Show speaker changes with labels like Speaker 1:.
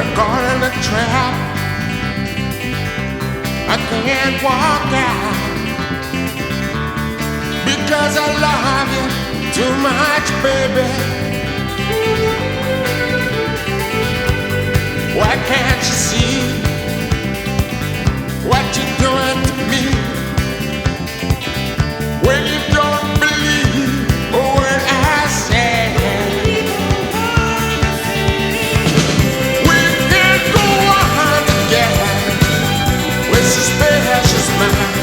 Speaker 1: caught in a trap. I can't walk out because I love you too much, baby. Why can't you see? mind.